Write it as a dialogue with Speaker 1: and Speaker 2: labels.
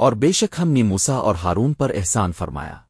Speaker 1: اور بے شک ہم نے موسا اور ہارون پر احسان فرمایا۔